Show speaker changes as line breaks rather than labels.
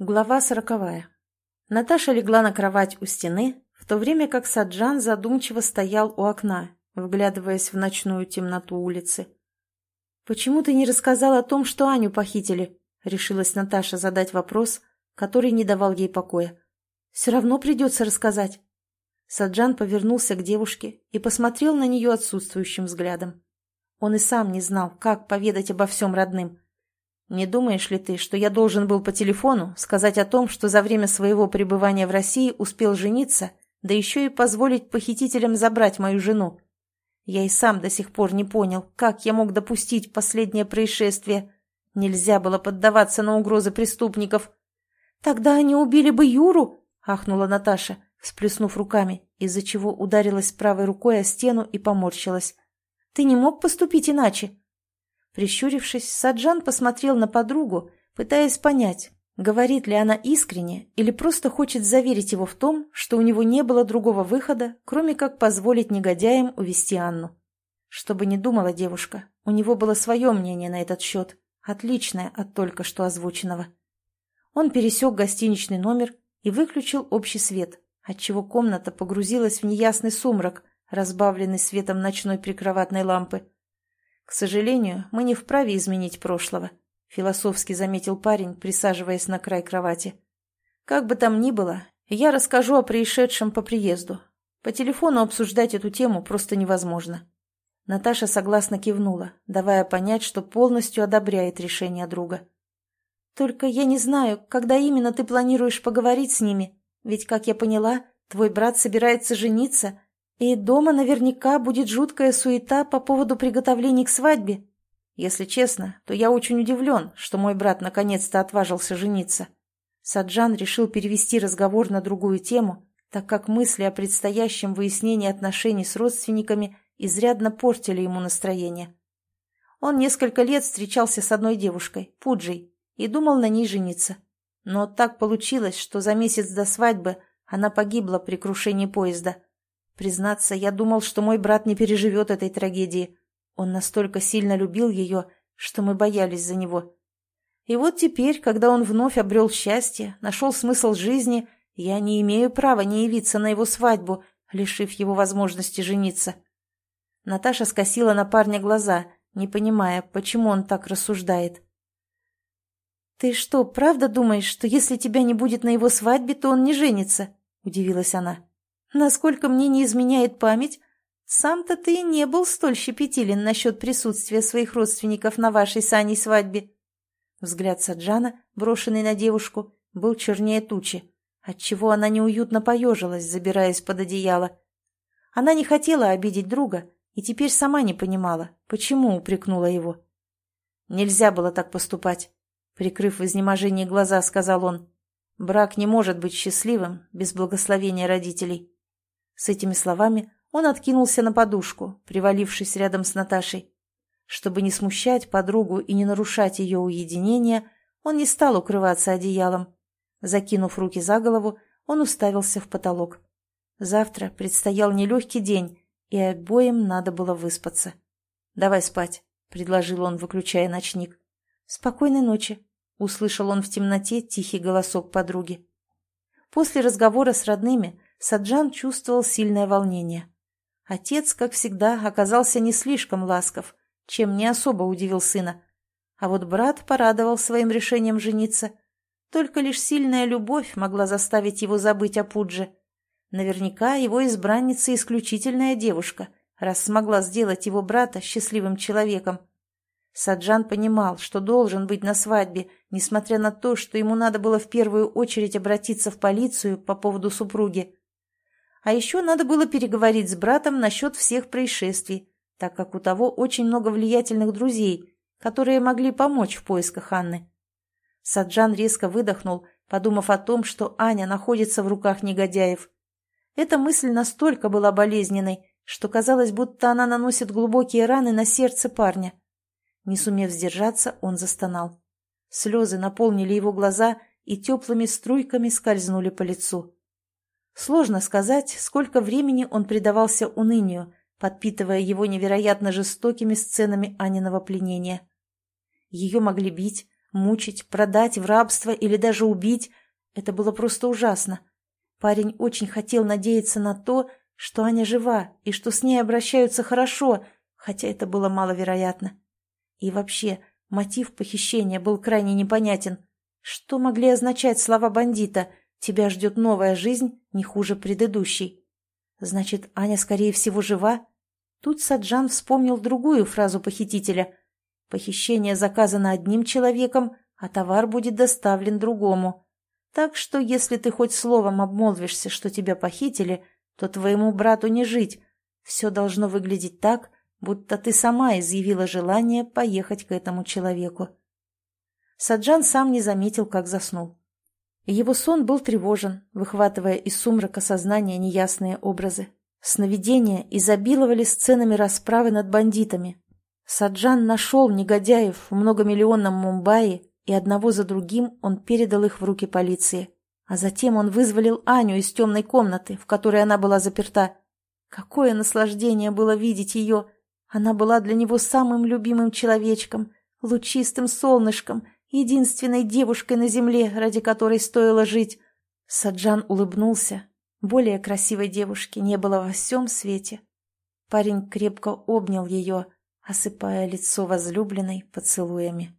Глава сороковая. Наташа легла на кровать у стены, в то время как Саджан задумчиво стоял у окна, вглядываясь в ночную темноту улицы. «Почему ты не рассказал о том, что Аню похитили?» — решилась Наташа задать вопрос, который не давал ей покоя. «Все равно придется рассказать». Саджан повернулся к девушке и посмотрел на нее отсутствующим взглядом. Он и сам не знал, как поведать обо всем родным — не думаешь ли ты, что я должен был по телефону сказать о том, что за время своего пребывания в России успел жениться, да еще и позволить похитителям забрать мою жену? Я и сам до сих пор не понял, как я мог допустить последнее происшествие. Нельзя было поддаваться на угрозы преступников. «Тогда они убили бы Юру!» — ахнула Наташа, всплеснув руками, из-за чего ударилась правой рукой о стену и поморщилась. «Ты не мог поступить иначе?» Прищурившись, Саджан посмотрел на подругу, пытаясь понять, говорит ли она искренне или просто хочет заверить его в том, что у него не было другого выхода, кроме как позволить негодяям увести Анну. Что бы ни думала девушка, у него было свое мнение на этот счет, отличное от только что озвученного. Он пересек гостиничный номер и выключил общий свет, отчего комната погрузилась в неясный сумрак, разбавленный светом ночной прикроватной лампы. «К сожалению, мы не вправе изменить прошлого», — философски заметил парень, присаживаясь на край кровати. «Как бы там ни было, я расскажу о происшедшем по приезду. По телефону обсуждать эту тему просто невозможно». Наташа согласно кивнула, давая понять, что полностью одобряет решение друга. «Только я не знаю, когда именно ты планируешь поговорить с ними, ведь, как я поняла, твой брат собирается жениться, и дома наверняка будет жуткая суета по поводу приготовлений к свадьбе. Если честно, то я очень удивлен, что мой брат наконец-то отважился жениться. Саджан решил перевести разговор на другую тему, так как мысли о предстоящем выяснении отношений с родственниками изрядно портили ему настроение. Он несколько лет встречался с одной девушкой, Пуджей, и думал на ней жениться. Но так получилось, что за месяц до свадьбы она погибла при крушении поезда – Признаться, я думал, что мой брат не переживет этой трагедии. Он настолько сильно любил ее, что мы боялись за него. И вот теперь, когда он вновь обрел счастье, нашел смысл жизни, я не имею права не явиться на его свадьбу, лишив его возможности жениться. Наташа скосила на парня глаза, не понимая, почему он так рассуждает. «Ты что, правда думаешь, что если тебя не будет на его свадьбе, то он не женится?» – удивилась она. Насколько мне не изменяет память, сам-то ты не был столь щепетилен насчет присутствия своих родственников на вашей с свадьбе. Взгляд Саджана, брошенный на девушку, был чернее тучи, отчего она неуютно поежилась, забираясь под одеяло. Она не хотела обидеть друга и теперь сама не понимала, почему упрекнула его. «Нельзя было так поступать», — прикрыв в изнеможении глаза, сказал он. «Брак не может быть счастливым без благословения родителей». С этими словами он откинулся на подушку, привалившись рядом с Наташей. Чтобы не смущать подругу и не нарушать ее уединение, он не стал укрываться одеялом. Закинув руки за голову, он уставился в потолок. Завтра предстоял нелегкий день, и обоим надо было выспаться. «Давай спать», — предложил он, выключая ночник. «Спокойной ночи», — услышал он в темноте тихий голосок подруги. После разговора с родными Саджан чувствовал сильное волнение. Отец, как всегда, оказался не слишком ласков, чем не особо удивил сына. А вот брат порадовал своим решением жениться. Только лишь сильная любовь могла заставить его забыть о Пудже. Наверняка его избранница исключительная девушка, раз смогла сделать его брата счастливым человеком. Саджан понимал, что должен быть на свадьбе, несмотря на то, что ему надо было в первую очередь обратиться в полицию по поводу супруги. А еще надо было переговорить с братом насчет всех происшествий, так как у того очень много влиятельных друзей, которые могли помочь в поисках Анны. Саджан резко выдохнул, подумав о том, что Аня находится в руках негодяев. Эта мысль настолько была болезненной, что казалось, будто она наносит глубокие раны на сердце парня. Не сумев сдержаться, он застонал. Слезы наполнили его глаза и теплыми струйками скользнули по лицу. Сложно сказать, сколько времени он предавался унынию, подпитывая его невероятно жестокими сценами Аниного пленения. Ее могли бить, Мучить, продать в рабство или даже убить – это было просто ужасно. Парень очень хотел надеяться на то, что Аня жива и что с ней обращаются хорошо, хотя это было маловероятно. И вообще, мотив похищения был крайне непонятен. Что могли означать слова бандита «тебя ждет новая жизнь, не хуже предыдущей»? Значит, Аня, скорее всего, жива? Тут Саджан вспомнил другую фразу похитителя. «Похищение заказано одним человеком, а товар будет доставлен другому. Так что, если ты хоть словом обмолвишься, что тебя похитили, то твоему брату не жить. Все должно выглядеть так, будто ты сама изъявила желание поехать к этому человеку». Саджан сам не заметил, как заснул. Его сон был тревожен, выхватывая из сумрака сознания неясные образы. Сновидения изобиловали сценами расправы над бандитами. Саджан нашел негодяев в многомиллионном Мумбаи, и одного за другим он передал их в руки полиции. А затем он вызволил Аню из темной комнаты, в которой она была заперта. Какое наслаждение было видеть ее! Она была для него самым любимым человечком, лучистым солнышком, единственной девушкой на земле, ради которой стоило жить. Саджан улыбнулся. Более красивой девушки не было во всем свете. Парень крепко обнял ее, осыпая лицо возлюбленной поцелуями.